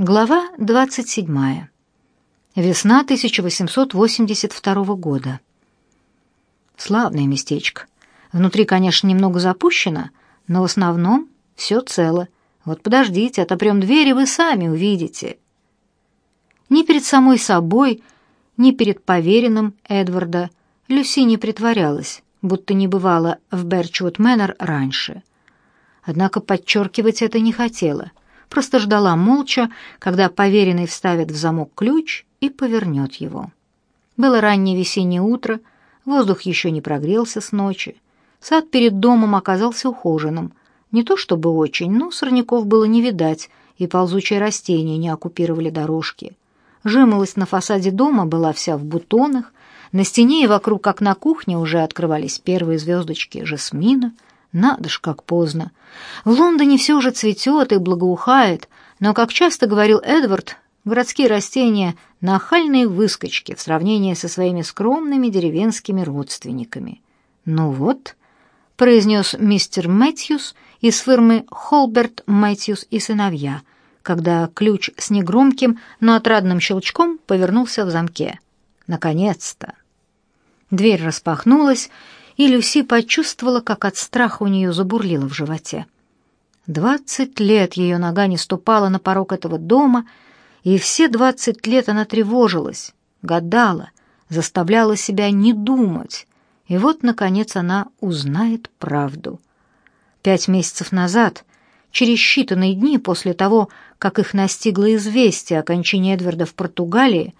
Глава 27. Весна 1882 года. Славное местечко. Внутри, конечно, немного запущено, но в основном все цело. Вот подождите, отопрем двери, вы сами увидите. Ни перед самой собой, ни перед поверенным Эдварда Люси не притворялась, будто не бывала в Берчвуд Мэннер раньше. Однако подчеркивать это не хотела, просто ждала молча, когда поверенный вставит в замок ключ и повернет его. Было раннее весеннее утро, воздух еще не прогрелся с ночи. Сад перед домом оказался ухоженным. Не то чтобы очень, но сорняков было не видать, и ползучие растения не оккупировали дорожки. Жимолость на фасаде дома была вся в бутонах, на стене и вокруг, как на кухне, уже открывались первые звездочки жасмина. Надо ж, как поздно. В Лондоне все уже цветет и благоухает, но, как часто говорил Эдвард, городские растения — нахальные выскочки в сравнении со своими скромными деревенскими родственниками. «Ну вот», — произнес мистер Мэтьюс из фирмы «Холберт, Мэтьюс и сыновья», когда ключ с негромким, но отрадным щелчком повернулся в замке. «Наконец-то!» Дверь распахнулась, и Люси почувствовала, как от страха у нее забурлило в животе. Двадцать лет ее нога не ступала на порог этого дома, и все двадцать лет она тревожилась, гадала, заставляла себя не думать. И вот, наконец, она узнает правду. Пять месяцев назад, через считанные дни после того, как их настигло известие о кончине Эдварда в Португалии,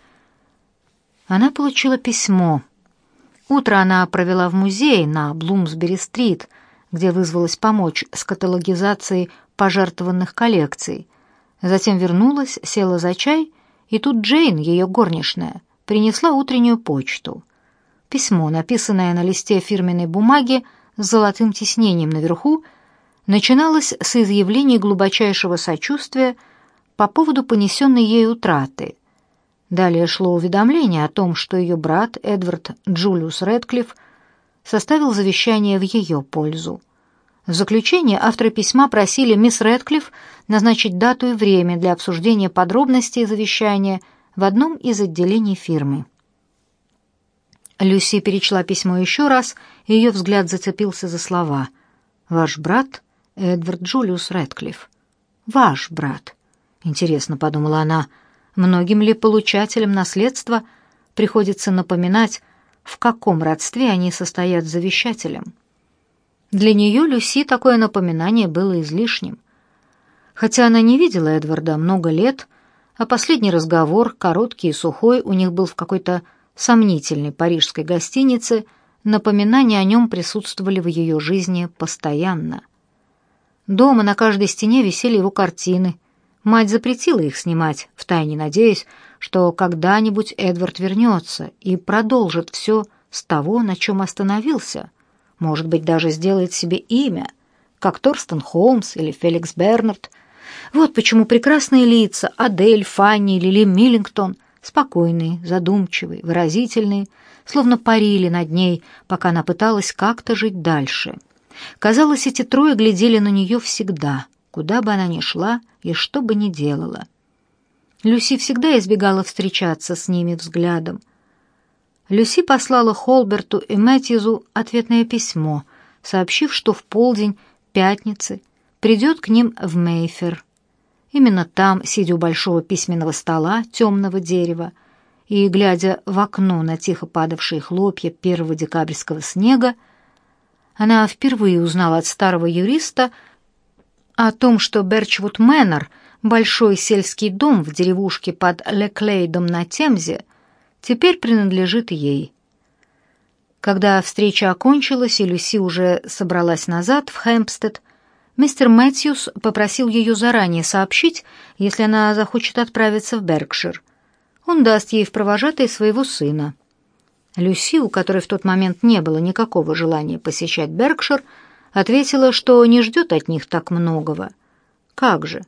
она получила письмо. Утро она провела в музее на Блумсбери-стрит, где вызвалась помочь с каталогизацией пожертвованных коллекций. Затем вернулась, села за чай, и тут Джейн, ее горничная, принесла утреннюю почту. Письмо, написанное на листе фирменной бумаги с золотым тиснением наверху, начиналось с изъявлений глубочайшего сочувствия по поводу понесенной ей утраты. Далее шло уведомление о том, что ее брат Эдвард Джулиус Рэдклифф составил завещание в ее пользу. В заключение авторы письма просили мисс Рэдклифф назначить дату и время для обсуждения подробностей завещания в одном из отделений фирмы. Люси перечла письмо еще раз, и ее взгляд зацепился за слова. «Ваш брат Эдвард Джулиус Рэдклифф. Ваш брат». Интересно, подумала она, многим ли получателям наследства приходится напоминать, в каком родстве они состоят с завещателем. Для нее Люси такое напоминание было излишним. Хотя она не видела Эдварда много лет, а последний разговор, короткий и сухой, у них был в какой-то сомнительной парижской гостинице, напоминания о нем присутствовали в ее жизни постоянно. Дома на каждой стене висели его картины. Мать запретила их снимать, втайне надеясь, что когда-нибудь Эдвард вернется и продолжит все с того, на чем остановился. Может быть, даже сделает себе имя, как Торстен Холмс или Феликс Бернард. Вот почему прекрасные лица Адель, Фанни, Лили Миллингтон — спокойные, задумчивые, выразительные, словно парили над ней, пока она пыталась как-то жить дальше. Казалось, эти трое глядели на нее всегда, куда бы она ни шла и что бы ни делала. Люси всегда избегала встречаться с ними взглядом. Люси послала Холберту и Мэтьюзу ответное письмо, сообщив, что в полдень пятницы придет к ним в Мейфер. Именно там, сидя у большого письменного стола темного дерева и глядя в окно на тихо падавшие хлопья первого декабрьского снега, она впервые узнала от старого юриста о том, что Берчвуд Мэннер, большой сельский дом в деревушке под Леклейдом на Темзе, теперь принадлежит ей. Когда встреча окончилась и Люси уже собралась назад в Хэмпстед, Мистер Мэтьюс попросил ее заранее сообщить, если она захочет отправиться в Беркшир. Он даст ей в провожатые своего сына. Люси, у которой в тот момент не было никакого желания посещать Беркшир, ответила, что не ждет от них так многого. «Как же?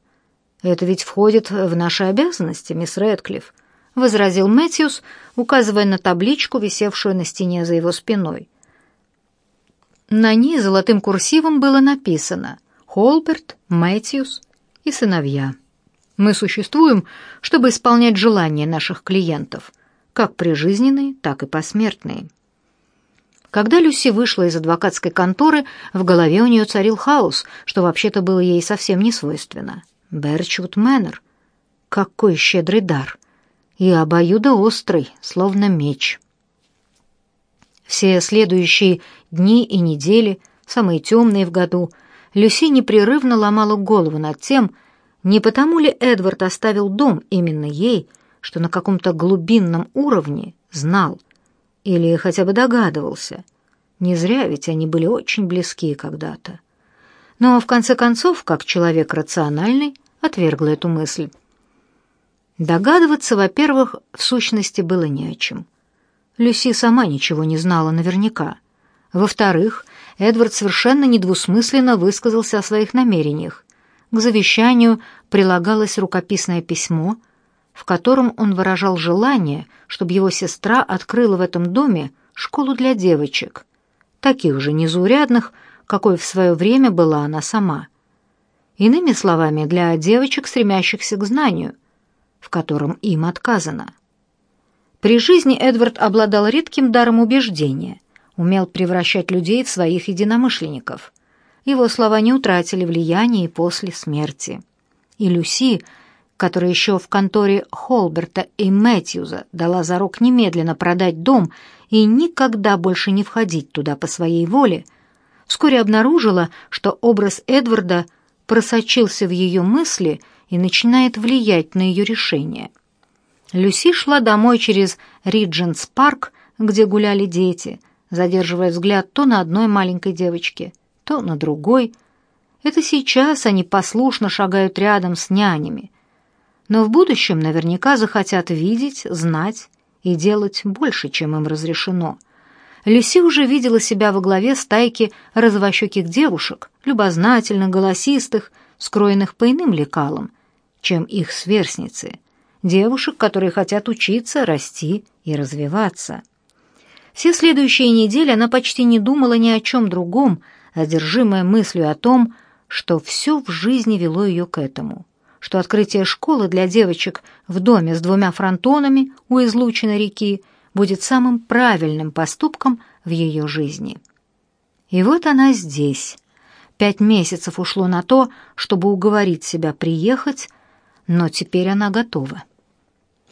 Это ведь входит в наши обязанности, мисс Рэдклифф», — возразил Мэтьюс, указывая на табличку, висевшую на стене за его спиной. На ней золотым курсивом было написано — Холберт, Мэтьюс и сыновья. Мы существуем, чтобы исполнять желания наших клиентов, как прижизненные, так и посмертные. Когда Люси вышла из адвокатской конторы, в голове у нее царил хаос, что вообще-то было ей совсем не свойственно. Берчвуд Мэннер. Какой щедрый дар! И обоюдоострый, словно меч. Все следующие дни и недели, самые темные в году, Люси непрерывно ломала голову над тем, не потому ли Эдвард оставил дом именно ей, что на каком-то глубинном уровне знал или хотя бы догадывался. Не зря ведь они были очень близки когда-то. Но в конце концов, как человек рациональный, отвергла эту мысль. Догадываться, во-первых, в сущности было не о чем. Люси сама ничего не знала наверняка. Во-вторых, Эдвард совершенно недвусмысленно высказался о своих намерениях. К завещанию прилагалось рукописное письмо, в котором он выражал желание, чтобы его сестра открыла в этом доме школу для девочек, таких же незаурядных, какой в свое время была она сама. Иными словами, для девочек, стремящихся к знанию, в котором им отказано. При жизни Эдвард обладал редким даром убеждения, умел превращать людей в своих единомышленников. Его слова не утратили влияния и после смерти. И Люси, которая еще в конторе Холберта и Мэтьюза дала зарок немедленно продать дом и никогда больше не входить туда по своей воле, вскоре обнаружила, что образ Эдварда просочился в ее мысли и начинает влиять на ее решение – Люси шла домой через Ридженс парк, где гуляли дети, задерживая взгляд то на одной маленькой девочке, то на другой. Это сейчас они послушно шагают рядом с нянями. Но в будущем наверняка захотят видеть, знать и делать больше, чем им разрешено. Люси уже видела себя во главе стайки розовощеких девушек, любознательных, голосистых, скроенных по иным лекалам, чем их сверстницы — девушек, которые хотят учиться, расти и развиваться. Все следующие недели она почти не думала ни о чем другом, одержимая мыслью о том, что все в жизни вело ее к этому, что открытие школы для девочек в доме с двумя фронтонами у излученной реки будет самым правильным поступком в ее жизни. И вот она здесь. Пять месяцев ушло на то, чтобы уговорить себя приехать, но теперь она готова.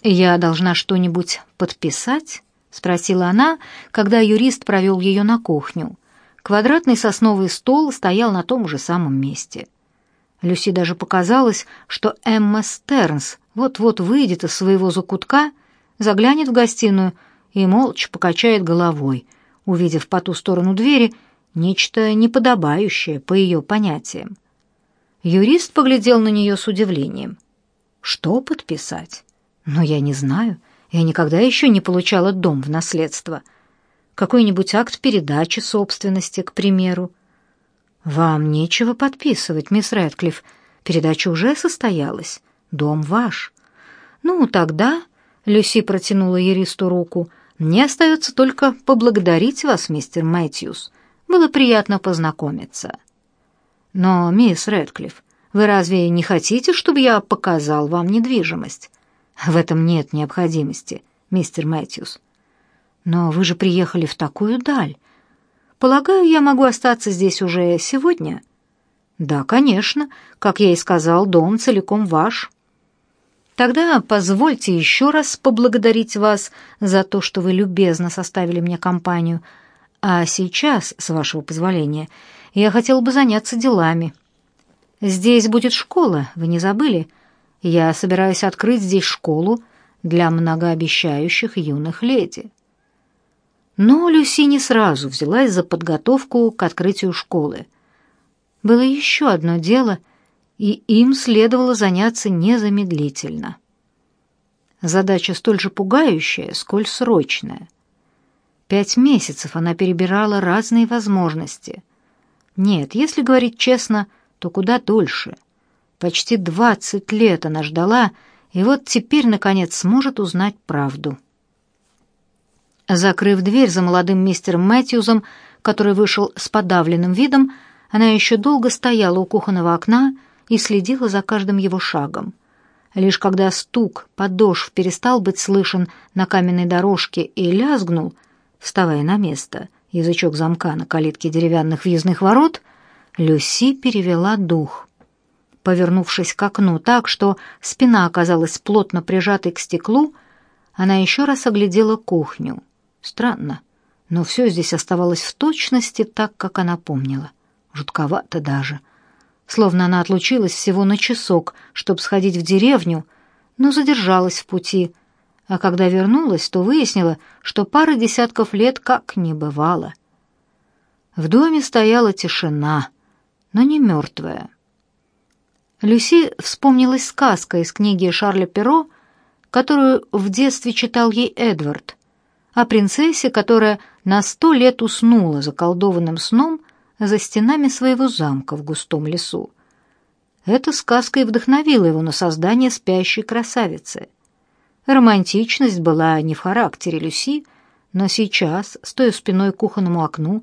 «Я должна что-нибудь подписать?» — спросила она, когда юрист провел ее на кухню. Квадратный сосновый стол стоял на том же самом месте. Люси даже показалось, что Эмма Стернс вот-вот выйдет из своего закутка, заглянет в гостиную и молча покачает головой, увидев по ту сторону двери нечто неподобающее по ее понятиям. Юрист поглядел на нее с удивлением. «Что подписать?» Но я не знаю. Я никогда еще не получала дом в наследство. Какой-нибудь акт передачи собственности, к примеру. Вам нечего подписывать, мисс Рэдклифф. Передача уже состоялась. Дом ваш. Ну, тогда, Люси протянула Еристу руку, мне остается только поблагодарить вас, мистер Мэтьюс. Было приятно познакомиться. Но, мисс Рэдклифф, вы разве не хотите, чтобы я показал вам недвижимость? В этом нет необходимости, мистер Мэтьюс. Но вы же приехали в такую даль. Полагаю, я могу остаться здесь уже сегодня? Да, конечно. Как я и сказал, дом целиком ваш. Тогда позвольте еще раз поблагодарить вас за то, что вы любезно составили мне компанию. А сейчас, с вашего позволения, я хотел бы заняться делами. Здесь будет школа, вы не забыли? Я собираюсь открыть здесь школу для многообещающих юных леди. Но Люси не сразу взялась за подготовку к открытию школы. Было еще одно дело, и им следовало заняться незамедлительно. Задача столь же пугающая, сколь срочная. Пять месяцев она перебирала разные возможности. Нет, если говорить честно, то куда дольше — Почти двадцать лет она ждала, и вот теперь, наконец, сможет узнать правду. Закрыв дверь за молодым мистером Мэтьюзом, который вышел с подавленным видом, она еще долго стояла у кухонного окна и следила за каждым его шагом. Лишь когда стук подошв перестал быть слышен на каменной дорожке и лязгнул, вставая на место, язычок замка на калитке деревянных въездных ворот, Люси перевела дух. Повернувшись к окну так, что спина оказалась плотно прижатой к стеклу, она еще раз оглядела кухню. Странно, но все здесь оставалось в точности так, как она помнила. Жутковато даже. Словно она отлучилась всего на часок, чтобы сходить в деревню, но задержалась в пути, а когда вернулась, то выяснила, что пары десятков лет как не бывало. В доме стояла тишина, но не мертвая. Люси вспомнилась сказка из книги Шарля Перро, которую в детстве читал ей Эдвард, о принцессе, которая на сто лет уснула заколдованным сном за стенами своего замка в густом лесу. Эта сказка и вдохновила его на создание спящей красавицы. Романтичность была не в характере Люси, но сейчас, стоя спиной к кухонному окну,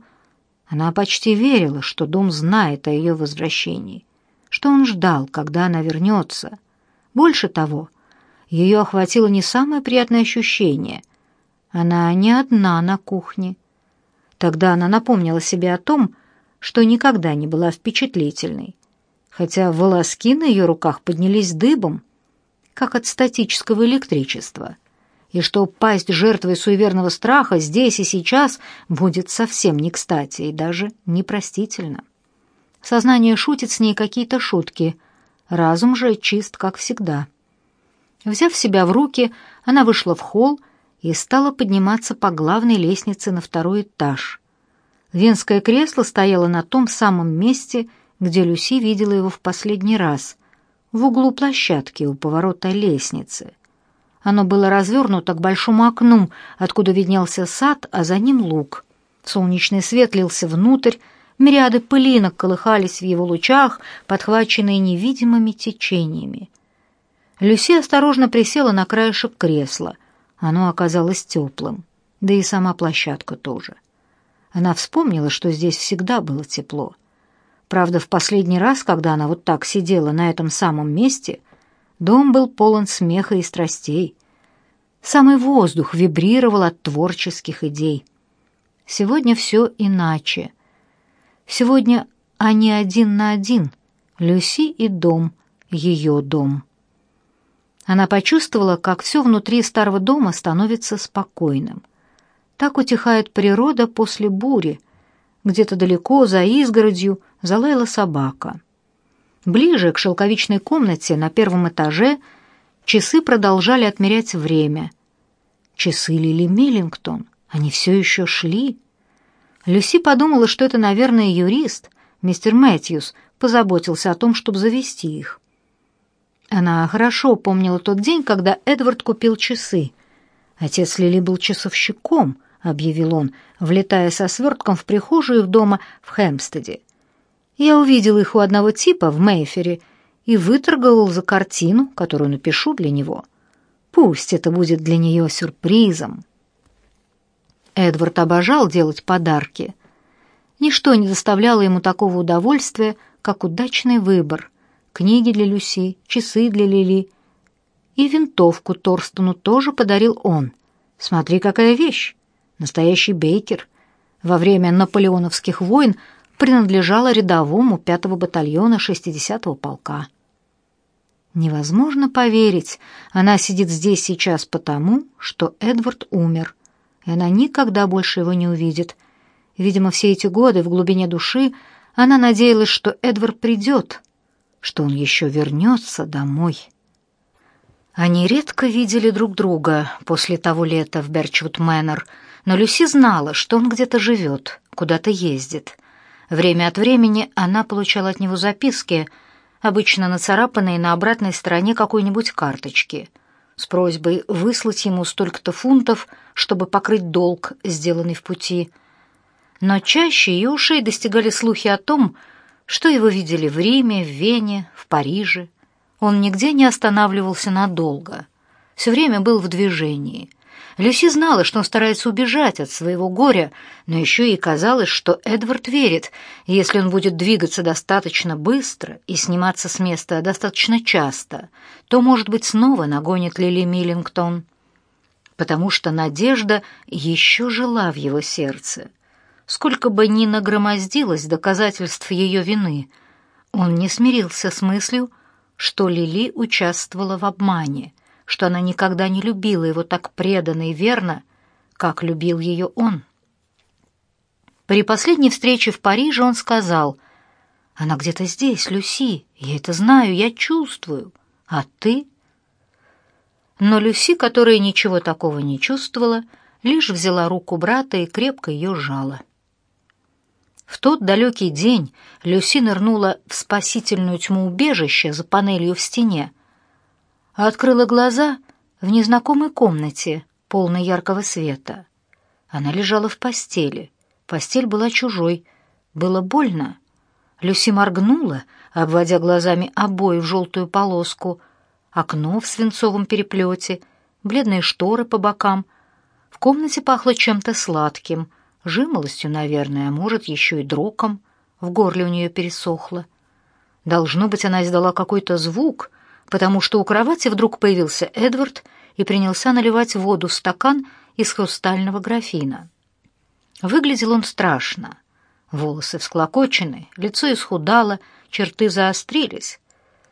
она почти верила, что дом знает о ее возвращении, что он ждал, когда она вернется. Больше того, ее охватило не самое приятное ощущение — она не одна на кухне. Тогда она напомнила себе о том, что никогда не была впечатлительной, хотя волоски на ее руках поднялись дыбом, как от статического электричества, и что пасть жертвой суеверного страха здесь и сейчас будет совсем не кстати и даже непростительно. Сознание шутит с ней какие-то шутки, разум же чист, как всегда. Взяв себя в руки, она вышла в холл и стала подниматься по главной лестнице на второй этаж. Венское кресло стояло на том самом месте, где Люси видела его в последний раз, в углу площадки у поворота лестницы. Оно было развернуто к большому окну, откуда виднелся сад, а за ним луг. Солнечный свет лился внутрь, мириады пылинок колыхались в его лучах, подхваченные невидимыми течениями. Люси осторожно присела на краешек кресла — оно оказалось теплым, да и сама площадка тоже. Она вспомнила, что здесь всегда было тепло. Правда, в последний раз, когда она вот так сидела на этом самом месте, дом был полон смеха и страстей. Самый воздух вибрировал от творческих идей. Сегодня все иначе. Сегодня они один на один, Люси и дом, ее дом. Она почувствовала, как все внутри старого дома становится спокойным. Так утихает природа после бури. Где-то далеко, за изгородью, залаяла собака. Ближе к шелковичной комнате на первом этаже часы продолжали отмерять время. Часы Лили Миллингтон, они все еще шли. Люси подумала, что это, наверное, юрист, мистер Мэтьюс, позаботился о том, чтобы завести их. Она хорошо помнила тот день, когда Эдвард купил часы. Отец Лили был часовщиком, объявил он, влетая со свертком в прихожую их дома в Хэмстеде. Я увидел их у одного типа в Мейфере и выторговал за картину, которую напишу для него. Пусть это будет для нее сюрпризом. Эдвард обожал делать подарки. Ничто не доставляло ему такого удовольствия, как удачный выбор — книги для Люси, часы для Лили. И винтовку Торстону тоже подарил он. Смотри, какая вещь! Настоящий бейкер. Во время наполеоновских войн принадлежала рядовому пятого батальона 60-го полка. Невозможно поверить, она сидит здесь сейчас потому, что Эдвард умер, и она никогда больше его не увидит. Видимо, все эти годы в глубине души она надеялась, что Эдвард придет, что он еще вернется домой. Они редко видели друг друга после того лета в Берчвуд Мэннер, но Люси знала, что он где-то живет, куда-то ездит. Время от времени она получала от него записки, обычно нацарапанные на обратной стороне какой-нибудь карточки, с просьбой выслать ему столько-то фунтов, чтобы покрыть долг, сделанный в пути. Но чаще ее ушей достигали слухи о том, что его видели в Риме, в Вене, в Париже. Он нигде не останавливался надолго, все время был в движении, Люси знала, что он старается убежать от своего горя, но еще ей казалось, что Эдвард верит, если он будет двигаться достаточно быстро и сниматься с места достаточно часто, то, может быть, снова нагонит Лили Миллингтон. Потому что надежда еще жила в его сердце. Сколько бы ни нагромоздилось доказательств ее вины, он не смирился с мыслью, что Лили участвовала в обмане, что она никогда не любила его так преданно и верно, как любил ее он. При последней встрече в Париже он сказал, «Она где-то здесь, Люси, я это знаю, я чувствую, а ты?» Но Люси, которая ничего такого не чувствовала, лишь взяла руку брата и крепко ее сжала. В тот далекий день Люси нырнула в спасительную тьму убежища за панелью в стене, а открыла глаза в незнакомой комнате, полной яркого света. Она лежала в постели. Постель была чужой. Было больно. Люси моргнула, обводя глазами обои в желтую полоску, окно в свинцовом переплете, бледные шторы по бокам. В комнате пахло чем-то сладким — Жимолостью, наверное, а может, еще и дроком. В горле у нее пересохло. Должно быть, она издала какой-то звук, потому что у кровати вдруг появился Эдвард и принялся наливать воду в стакан из хрустального графина. Выглядел он страшно. Волосы всклокочены, лицо исхудало, черты заострились.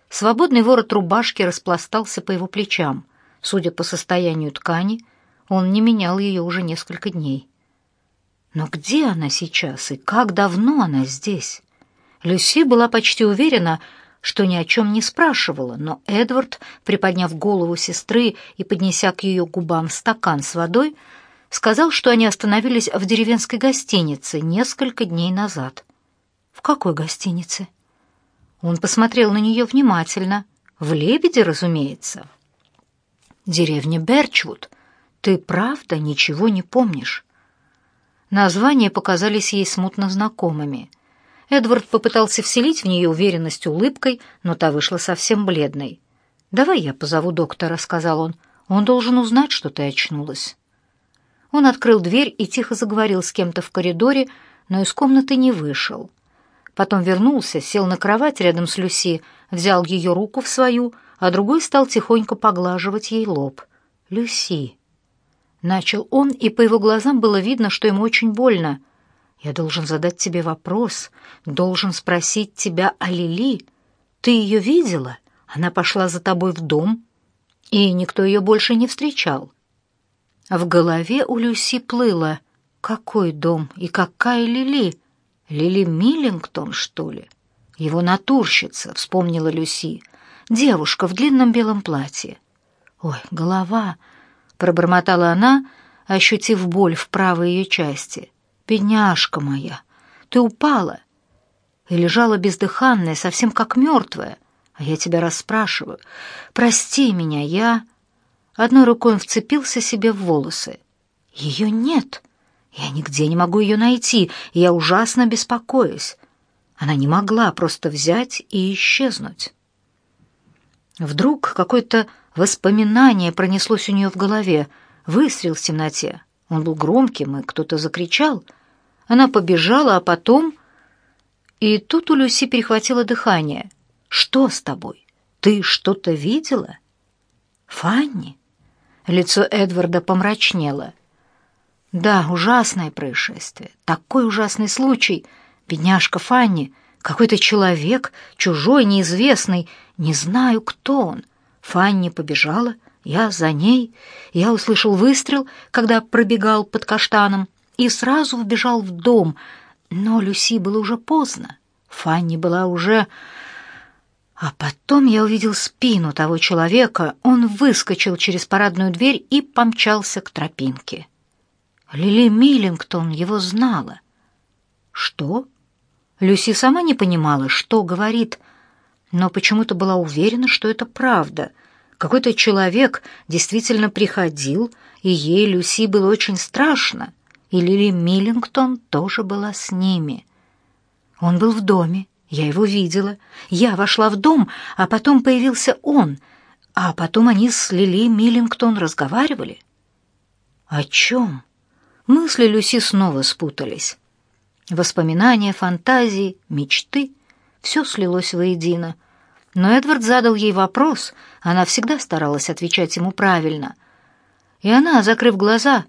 Свободный ворот рубашки распластался по его плечам. Судя по состоянию ткани, он не менял ее уже несколько дней. Но где она сейчас и как давно она здесь? Люси была почти уверена, что ни о чем не спрашивала, но Эдвард, приподняв голову сестры и поднеся к ее губам стакан с водой, сказал, что они остановились в деревенской гостинице несколько дней назад. «В какой гостинице?» Он посмотрел на нее внимательно. «В Лебеде, разумеется». «Деревня Берчвуд. Ты правда ничего не помнишь?» Названия показались ей смутно знакомыми. Эдвард попытался вселить в нее уверенность улыбкой, но та вышла совсем бледной. «Давай я позову доктора», — сказал он. «Он должен узнать, что ты очнулась». Он открыл дверь и тихо заговорил с кем-то в коридоре, но из комнаты не вышел. Потом вернулся, сел на кровать рядом с Люси, взял ее руку в свою, а другой стал тихонько поглаживать ей лоб. «Люси», Начал он, и по его глазам было видно, что ему очень больно. «Я должен задать тебе вопрос, должен спросить тебя о Лили. Ты ее видела? Она пошла за тобой в дом, и никто ее больше не встречал». В голове у Люси плыло. «Какой дом и какая Лили? Лили Миллингтон, что ли?» «Его натурщица», — вспомнила Люси. «Девушка в длинном белом платье». «Ой, голова!» Пробормотала она, ощутив боль в правой ее части. «Бедняжка моя, ты упала!» И лежала бездыханная, совсем как мертвая. А я тебя расспрашиваю. «Прости меня, я...» Одной рукой он вцепился себе в волосы. «Ее нет. Я нигде не могу ее найти, и я ужасно беспокоюсь. Она не могла просто взять и исчезнуть». Вдруг какой-то Воспоминание пронеслось у нее в голове. Выстрел в темноте. Он был громким, и кто-то закричал. Она побежала, а потом... И тут у Люси перехватило дыхание. «Что с тобой? Ты что-то видела?» «Фанни?» Лицо Эдварда помрачнело. «Да, ужасное происшествие. Такой ужасный случай. Бедняжка Фанни. Какой-то человек, чужой, неизвестный. Не знаю, кто он. Фанни побежала, я за ней. Я услышал выстрел, когда пробегал под каштаном, и сразу вбежал в дом. Но Люси было уже поздно. Фанни была уже... А потом я увидел спину того человека. Он выскочил через парадную дверь и помчался к тропинке. Лили Миллингтон его знала. Что? Люси сама не понимала, что говорит но почему-то была уверена, что это правда. Какой-то человек действительно приходил, и ей, Люси, было очень страшно, и Лили Миллингтон тоже была с ними. Он был в доме, я его видела. Я вошла в дом, а потом появился он, а потом они с Лили Миллингтон разговаривали. О чем? Мысли Люси снова спутались. Воспоминания, фантазии, мечты — все слилось воедино. Но Эдвард задал ей вопрос, она всегда старалась отвечать ему правильно. И она, закрыв глаза,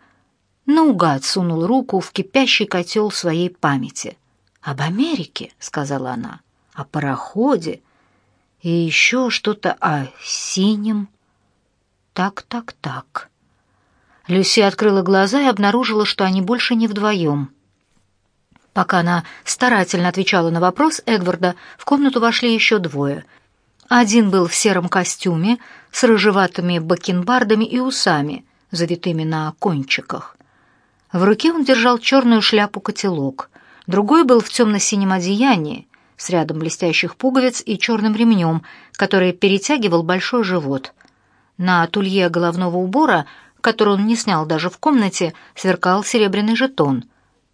наугад сунула руку в кипящий котел своей памяти. «Об Америке», — сказала она, — «о пароходе и еще что-то о синем». «Так, так, так». Люси открыла глаза и обнаружила, что они больше не вдвоем. Пока она старательно отвечала на вопрос Эдварда, в комнату вошли еще двое. Один был в сером костюме с рыжеватыми бакенбардами и усами, завитыми на кончиках. В руке он держал черную шляпу-котелок. Другой был в темно-синем одеянии, с рядом блестящих пуговиц и черным ремнем, который перетягивал большой живот. На тулье головного убора, который он не снял даже в комнате, сверкал серебряный жетон.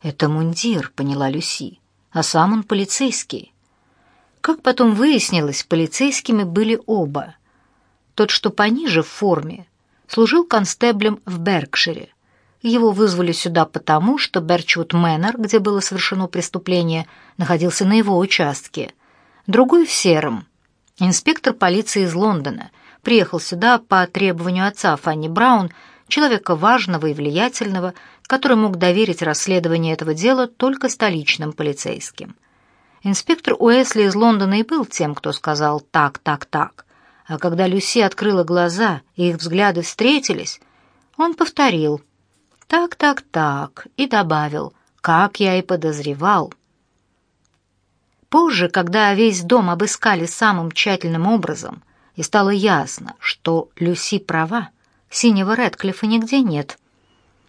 «Это мундир», — поняла Люси, — «а сам он полицейский». Как потом выяснилось, полицейскими были оба. Тот, что пониже в форме, служил констеблем в Беркшире, его вызвали сюда потому, что Берчвуд Мэннер, где было совершено преступление, находился на его участке. Другой в Сером. Инспектор полиции из Лондона приехал сюда по требованию отца Фанни Браун, человека важного и влиятельного, который мог доверить расследование этого дела только столичным полицейским. Инспектор Уэсли из Лондона и был тем, кто сказал «так, так, так». А когда Люси открыла глаза и их взгляды встретились, он повторил так, так, так, и добавил, как я и подозревал. Позже, когда весь дом обыскали самым тщательным образом, и стало ясно, что Люси права, синего Рэдклиффа нигде нет,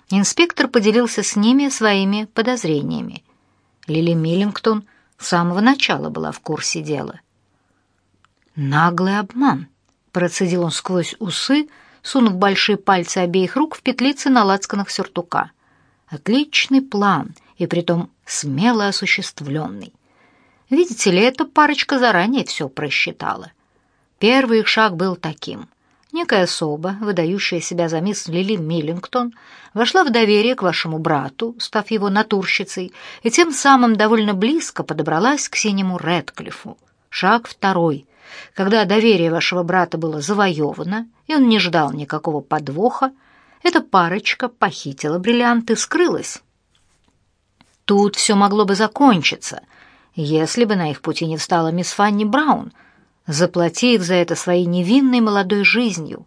инспектор поделился с ними своими подозрениями. Лили Миллингтон самого начала была в курсе дела. «Наглый обман», — процедил он сквозь усы, — сунув большие пальцы обеих рук в петлицы на лацканах сюртука. Отличный план, и притом смело осуществленный. Видите ли, эта парочка заранее все просчитала. Первый их шаг был таким. Некая особа, выдающая себя за мисс Лили Миллингтон, вошла в доверие к вашему брату, став его натурщицей, и тем самым довольно близко подобралась к синему Рэдклиффу. Шаг второй. Когда доверие вашего брата было завоевано, и он не ждал никакого подвоха, эта парочка похитила бриллианты скрылась. Тут все могло бы закончиться, если бы на их пути не встала мисс Фанни Браун, заплатив за это своей невинной молодой жизнью.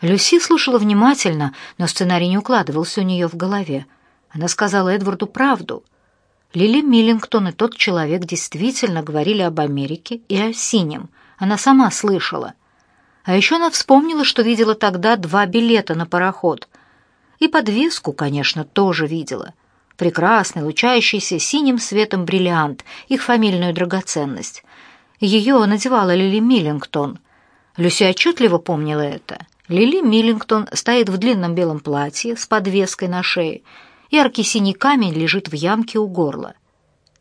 Люси слушала внимательно, но сценарий не укладывался у нее в голове. Она сказала Эдварду правду — Лили Миллингтон и тот человек действительно говорили об Америке и о синем. Она сама слышала. А еще она вспомнила, что видела тогда два билета на пароход. И подвеску, конечно, тоже видела. Прекрасный, лучающийся синим светом бриллиант, их фамильную драгоценность. Ее надевала Лили Миллингтон. Люся отчетливо помнила это. Лили Миллингтон стоит в длинном белом платье с подвеской на шее, Яркий синий камень лежит в ямке у горла.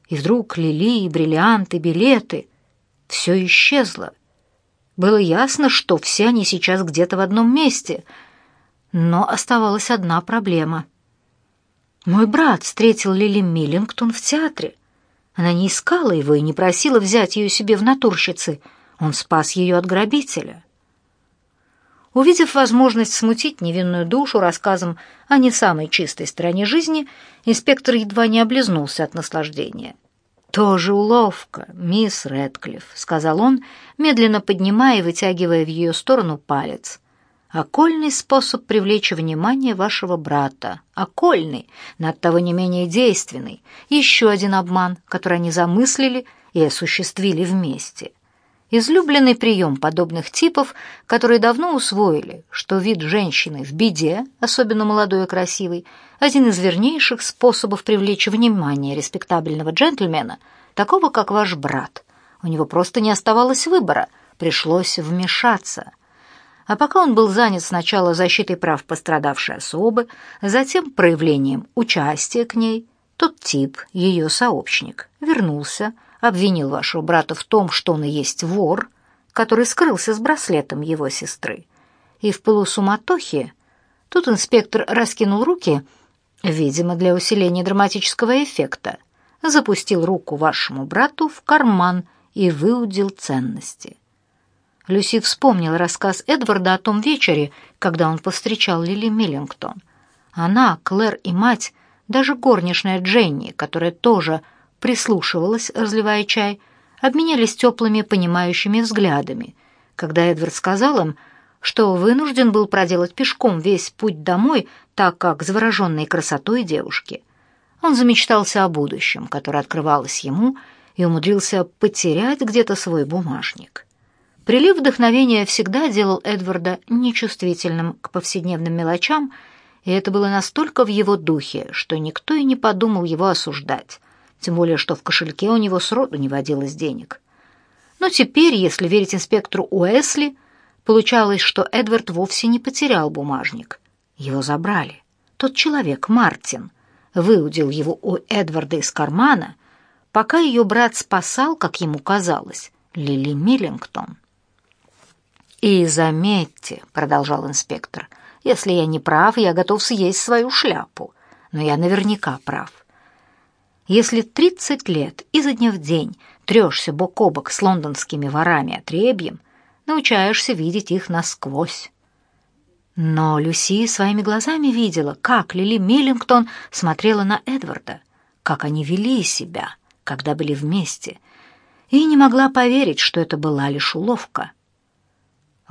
И вдруг лилии, бриллианты, билеты — все исчезло. Было ясно, что все они сейчас где-то в одном месте, но оставалась одна проблема. Мой брат встретил Лили Миллингтон в театре. Она не искала его и не просила взять ее себе в натурщицы. Он спас ее от грабителя. Увидев возможность смутить невинную душу рассказом о не самой чистой стороне жизни, инспектор едва не облизнулся от наслаждения. «Тоже уловка, мисс Рэдклифф», — сказал он, медленно поднимая и вытягивая в ее сторону палец. «Окольный способ привлечь внимание вашего брата. Окольный, но оттого не менее действенный. Еще один обман, который они замыслили и осуществили вместе». Излюбленный прием подобных типов, которые давно усвоили, что вид женщины в беде, особенно молодой и красивой, один из вернейших способов привлечь внимание респектабельного джентльмена, такого как ваш брат. У него просто не оставалось выбора, пришлось вмешаться. А пока он был занят сначала защитой прав пострадавшей особы, затем проявлением участия к ней, тот тип, ее сообщник, вернулся, обвинил вашего брата в том, что он и есть вор, который скрылся с браслетом его сестры. И в полусуматохе Тут инспектор раскинул руки, видимо, для усиления драматического эффекта, запустил руку вашему брату в карман и выудил ценности. Люси вспомнила рассказ Эдварда о том вечере, когда он повстречал Лили Миллингтон. Она, Клэр и мать, даже горничная Дженни, которая тоже прислушивалась, разливая чай, обменялись теплыми понимающими взглядами, когда Эдвард сказал им, что вынужден был проделать пешком весь путь домой, так как завороженной красотой девушки. Он замечтался о будущем, которое открывалось ему, и умудрился потерять где-то свой бумажник. Прилив вдохновения всегда делал Эдварда нечувствительным к повседневным мелочам, и это было настолько в его духе, что никто и не подумал его осуждать, тем более что в кошельке у него сроду не водилось денег. Но теперь, если верить инспектору Уэсли, получалось, что Эдвард вовсе не потерял бумажник. Его забрали. Тот человек, Мартин, выудил его у Эдварда из кармана, пока ее брат спасал, как ему казалось, Лили Миллингтон. «И заметьте», — продолжал инспектор, — «если я не прав, я готов съесть свою шляпу, но я наверняка прав. Если тридцать лет изо дня в день трешься бок о бок с лондонскими ворами отребьем, научаешься видеть их насквозь». Но Люси своими глазами видела, как Лили Миллингтон смотрела на Эдварда, как они вели себя, когда были вместе, и не могла поверить, что это была лишь уловка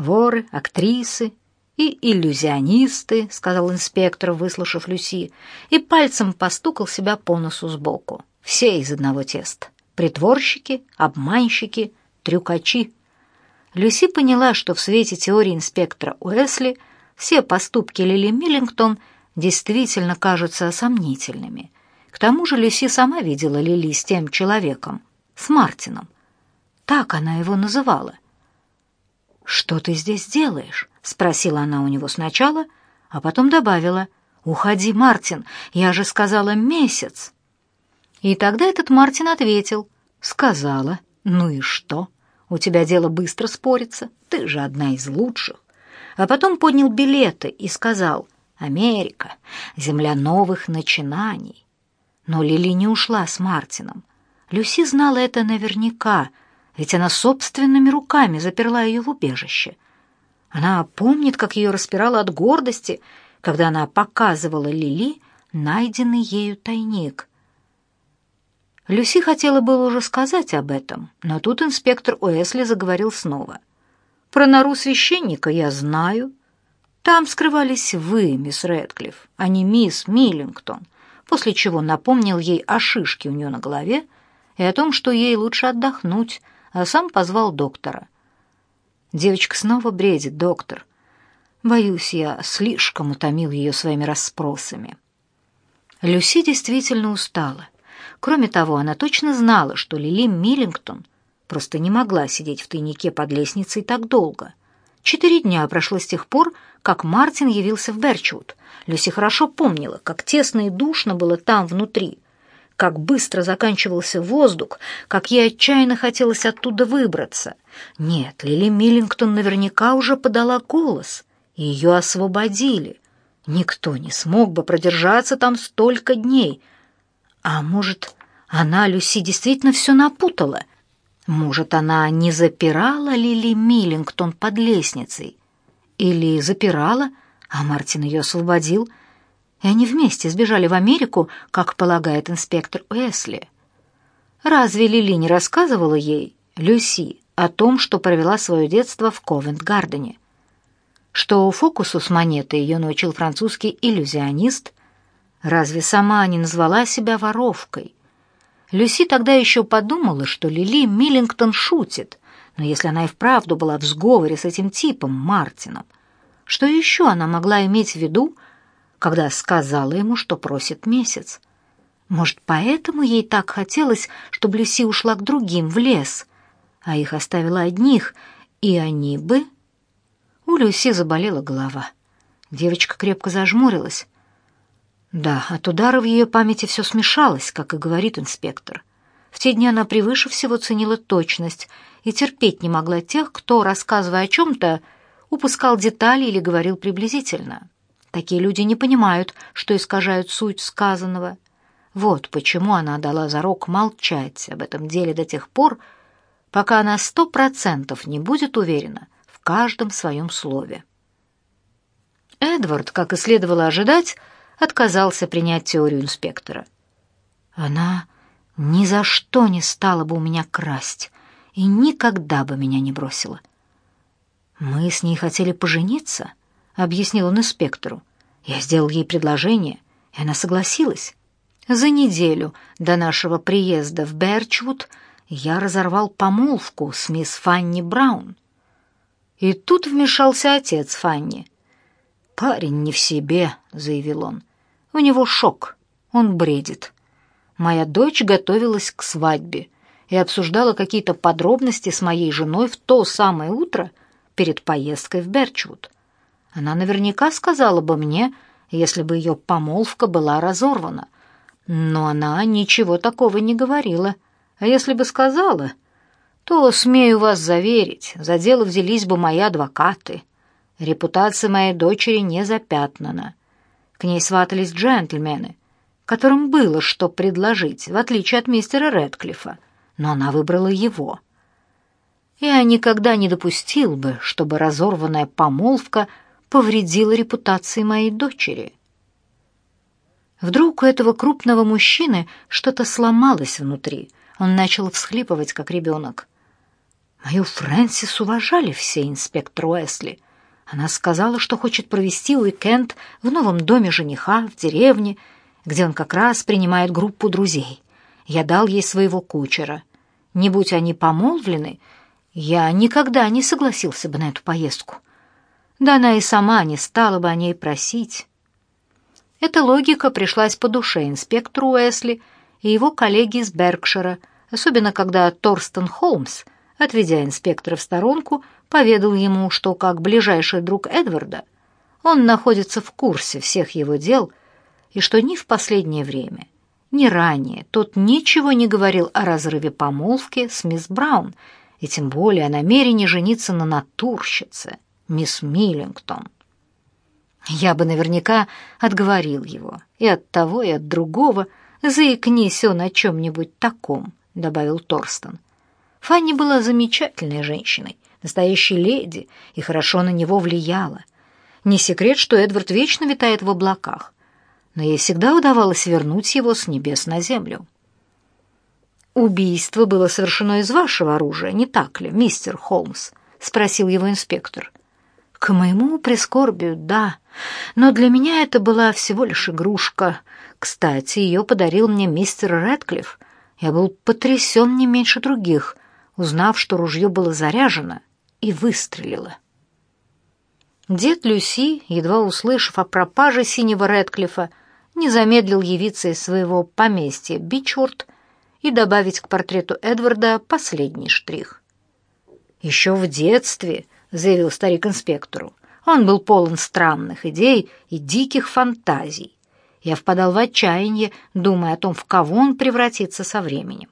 воры, актрисы и иллюзионисты», — сказал инспектор, выслушав Люси, и пальцем постукал себя по носу сбоку. «Все из одного теста. Притворщики, обманщики, трюкачи». Люси поняла, что в свете теории инспектора Уэсли все поступки Лили Миллингтон действительно кажутся сомнительными. К тому же Люси сама видела Лили с тем человеком, с Мартином. Так она его называла. «Что ты здесь делаешь?» — спросила она у него сначала, а потом добавила, «Уходи, Мартин, я же сказала месяц». И тогда этот Мартин ответил, «Сказала, ну и что? У тебя дело быстро спорится, ты же одна из лучших». А потом поднял билеты и сказал, «Америка, земля новых начинаний». Но Лили не ушла с Мартином. Люси знала это наверняка — ведь она собственными руками заперла ее в убежище. Она помнит, как ее распирало от гордости, когда она показывала Лили найденный ею тайник. Люси хотела было уже сказать об этом, но тут инспектор Уэсли заговорил снова. «Про нору священника я знаю. Там скрывались вы, мисс Рэдклифф, а не мисс Миллингтон», после чего напомнил ей о шишке у нее на голове и о том, что ей лучше отдохнуть, а сам позвал доктора. Девочка снова бредит, доктор. Боюсь, я слишком утомил ее своими расспросами. Люси действительно устала. Кроме того, она точно знала, что Лили Миллингтон просто не могла сидеть в тайнике под лестницей так долго. Четыре дня прошло с тех пор, как Мартин явился в Берчвуд. Люси хорошо помнила, как тесно и душно было там внутри как быстро заканчивался воздух, как ей отчаянно хотелось оттуда выбраться. Нет, Лили Миллингтон наверняка уже подала голос, и ее освободили. Никто не смог бы продержаться там столько дней. А может, она, Люси, действительно все напутала? Может, она не запирала Лили Миллингтон под лестницей? Или запирала, а Мартин ее освободил — и они вместе сбежали в Америку, как полагает инспектор Уэсли. Разве Лили не рассказывала ей, Люси, о том, что провела свое детство в Ковент-Гардене? Что фокусу с монетой ее научил французский иллюзионист? Разве сама не назвала себя воровкой? Люси тогда еще подумала, что Лили Миллингтон шутит, но если она и вправду была в сговоре с этим типом, Мартином, что еще она могла иметь в виду, когда сказала ему, что просит месяц. Может, поэтому ей так хотелось, чтобы Люси ушла к другим в лес, а их оставила одних, и они бы... У Люси заболела голова. Девочка крепко зажмурилась. Да, от удара в ее памяти все смешалось, как и говорит инспектор. В те дни она превыше всего ценила точность и терпеть не могла тех, кто, рассказывая о чем-то, упускал детали или говорил приблизительно. Такие люди не понимают, что искажают суть сказанного. Вот почему она дала зарок молчать об этом деле до тех пор, пока она сто процентов не будет уверена в каждом своем слове. Эдвард, как и следовало ожидать, отказался принять теорию инспектора. Она ни за что не стала бы у меня красть и никогда бы меня не бросила. Мы с ней хотели пожениться, объяснил он инспектору. Я сделал ей предложение, и она согласилась. За неделю до нашего приезда в Берчвуд я разорвал помолвку с мисс Фанни Браун. И тут вмешался отец Фанни. «Парень не в себе», — заявил он. «У него шок, он бредит. Моя дочь готовилась к свадьбе и обсуждала какие-то подробности с моей женой в то самое утро перед поездкой в Берчвуд. Она наверняка сказала бы мне, если бы ее помолвка была разорвана. Но она ничего такого не говорила. А если бы сказала, то, смею вас заверить, за дело взялись бы мои адвокаты. Репутация моей дочери не запятнана. К ней сватались джентльмены, которым было что предложить, в отличие от мистера Рэдклиффа, но она выбрала его. Я никогда не допустил бы, чтобы разорванная помолвка повредила репутации моей дочери. Вдруг у этого крупного мужчины что-то сломалось внутри. Он начал всхлипывать, как ребенок. Мою Фрэнсис уважали все, инспектор Уэсли — она сказала, что хочет провести уикенд в новом доме жениха в деревне, где он как раз принимает группу друзей. Я дал ей своего кучера. Не будь они помолвлены, я никогда не согласился бы на эту поездку. Да она и сама не стала бы о ней просить. Эта логика пришлась по душе инспектору Уэсли и его коллеге из Беркшира, особенно когда Торстен Холмс, отведя инспектора в сторонку, поведал ему, что как ближайший друг Эдварда он находится в курсе всех его дел и что ни в последнее время, ни ранее тот ничего не говорил о разрыве помолвки с мисс Браун и тем более о намерении жениться на натурщице, мисс Миллингтон. Я бы наверняка отговорил его и от того, и от другого, заикнись он о чем-нибудь таком, — добавил Торстон. Фанни была замечательной женщиной, настоящей леди, и хорошо на него влияла. Не секрет, что Эдвард вечно витает в облаках, но ей всегда удавалось вернуть его с небес на землю. «Убийство было совершено из вашего оружия, не так ли, мистер Холмс?» — спросил его инспектор. «К моему прискорбию, да, но для меня это была всего лишь игрушка. Кстати, ее подарил мне мистер Рэдклифф. Я был потрясен не меньше других, узнав, что ружье было заряжено и выстрелила. Дед Люси, едва услышав о пропаже синего Рэдклиффа, не замедлил явиться из своего поместья Бичворд и добавить к портрету Эдварда последний штрих. «Еще в детстве», — заявил старик инспектору, — «он был полон странных идей и диких фантазий. Я впадал в отчаяние, думая о том, в кого он превратится со временем.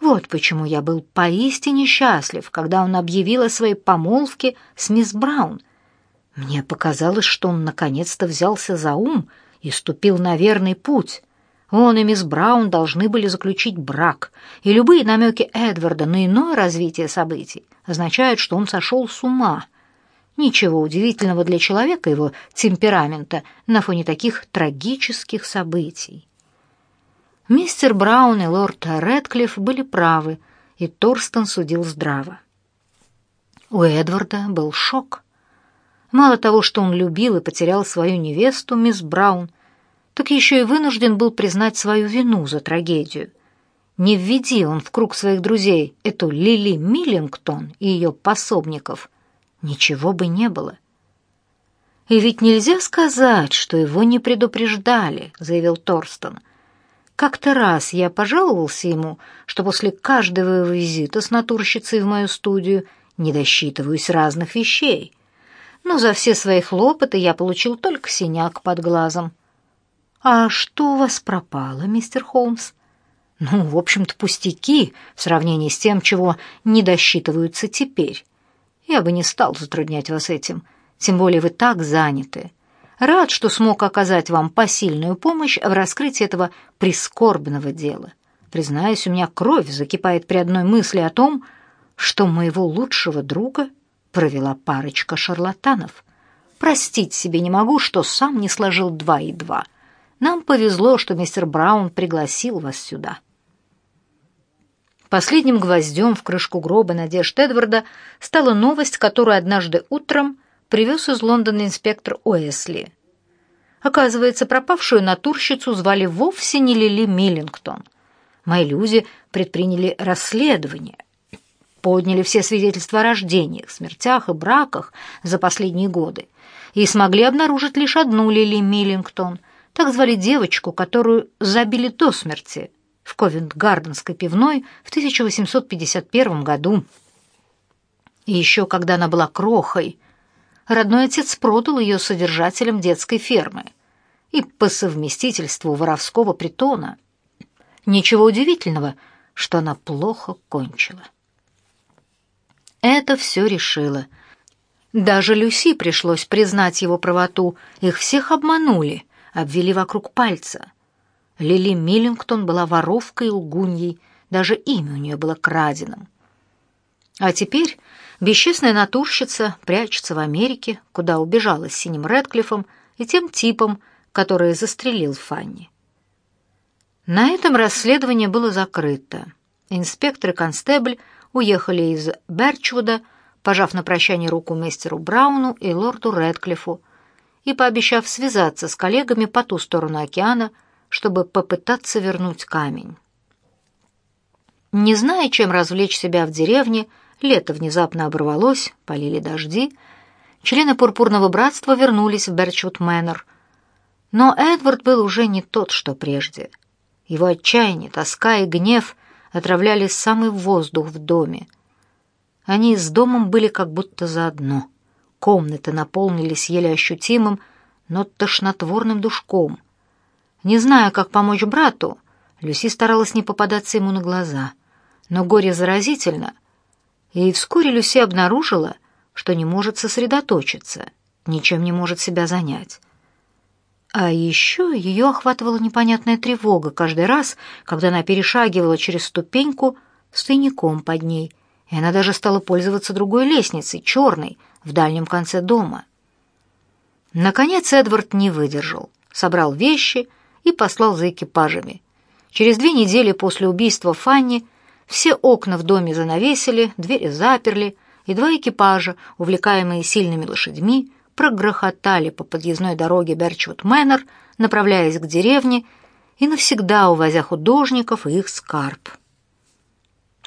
Вот почему я был поистине счастлив, когда он объявил о своей помолвке с мисс Браун. Мне показалось, что он наконец-то взялся за ум и ступил на верный путь. Он и мисс Браун должны были заключить брак, и любые намеки Эдварда на иное развитие событий означают, что он сошел с ума. Ничего удивительного для человека его темперамента на фоне таких трагических событий. Мистер Браун и лорд Рэдклифф были правы, и Торстон судил здраво. У Эдварда был шок. Мало того, что он любил и потерял свою невесту, мисс Браун, так еще и вынужден был признать свою вину за трагедию. Не введи он в круг своих друзей эту Лили Миллингтон и ее пособников, ничего бы не было. «И ведь нельзя сказать, что его не предупреждали», — заявил Торстон. — как-то раз я пожаловался ему, что после каждого визита с натурщицей в мою студию не досчитываюсь разных вещей. Но за все свои хлопоты я получил только синяк под глазом. «А что у вас пропало, мистер Холмс?» «Ну, в общем-то, пустяки в сравнении с тем, чего не досчитываются теперь. Я бы не стал затруднять вас этим, тем более вы так заняты. Рад, что смог оказать вам посильную помощь в раскрытии этого прискорбного дела. Признаюсь, у меня кровь закипает при одной мысли о том, что моего лучшего друга провела парочка шарлатанов. Простить себе не могу, что сам не сложил два и два. Нам повезло, что мистер Браун пригласил вас сюда. Последним гвоздем в крышку гроба надежд Эдварда стала новость, которую однажды утром привез из Лондона инспектор Уэсли. Оказывается, пропавшую натурщицу звали вовсе не Лили Миллингтон. Мои люди предприняли расследование, подняли все свидетельства о рождениях, смертях и браках за последние годы и смогли обнаружить лишь одну Лили Миллингтон. Так звали девочку, которую забили до смерти в Ковент-Гарденской пивной в 1851 году. И еще когда она была крохой, родной отец продал ее содержателям детской фермы и по совместительству воровского притона. Ничего удивительного, что она плохо кончила. Это все решило. Даже Люси пришлось признать его правоту. Их всех обманули, обвели вокруг пальца. Лили Миллингтон была воровкой и лгуньей, даже имя у нее было краденым. А теперь бесчестная натурщица прячется в Америке, куда убежала с синим Рэдклиффом и тем типом, который застрелил Фанни. На этом расследование было закрыто. Инспектор и констебль уехали из Берчвуда, пожав на прощание руку мистеру Брауну и лорду Рэдклиффу и пообещав связаться с коллегами по ту сторону океана, чтобы попытаться вернуть камень. Не зная, чем развлечь себя в деревне, лето внезапно оборвалось, полили дожди, члены Пурпурного братства вернулись в Берчвуд Мэннер. Но Эдвард был уже не тот, что прежде. Его отчаяние, тоска и гнев отравляли самый воздух в доме. Они с домом были как будто заодно. Комнаты наполнились еле ощутимым, но тошнотворным душком — не зная, как помочь брату, Люси старалась не попадаться ему на глаза. Но горе заразительно, и вскоре Люси обнаружила, что не может сосредоточиться, ничем не может себя занять. А еще ее охватывала непонятная тревога каждый раз, когда она перешагивала через ступеньку с тайником под ней, и она даже стала пользоваться другой лестницей, черной, в дальнем конце дома. Наконец Эдвард не выдержал, собрал вещи и послал за экипажами. Через две недели после убийства Фанни все окна в доме занавесили, двери заперли, и два экипажа, увлекаемые сильными лошадьми, прогрохотали по подъездной дороге Берчвуд-Мэннер, направляясь к деревне и навсегда увозя художников и их скарб.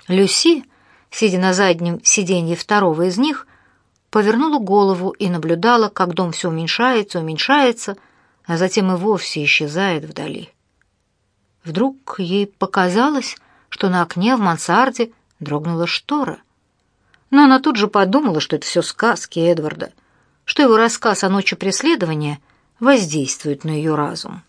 Люси, сидя на заднем сиденье второго из них, повернула голову и наблюдала, как дом все уменьшается, уменьшается, а затем и вовсе исчезает вдали. Вдруг ей показалось, что на окне в мансарде дрогнула штора. Но она тут же подумала, что это все сказки Эдварда, что его рассказ о ночи преследования воздействует на ее разум.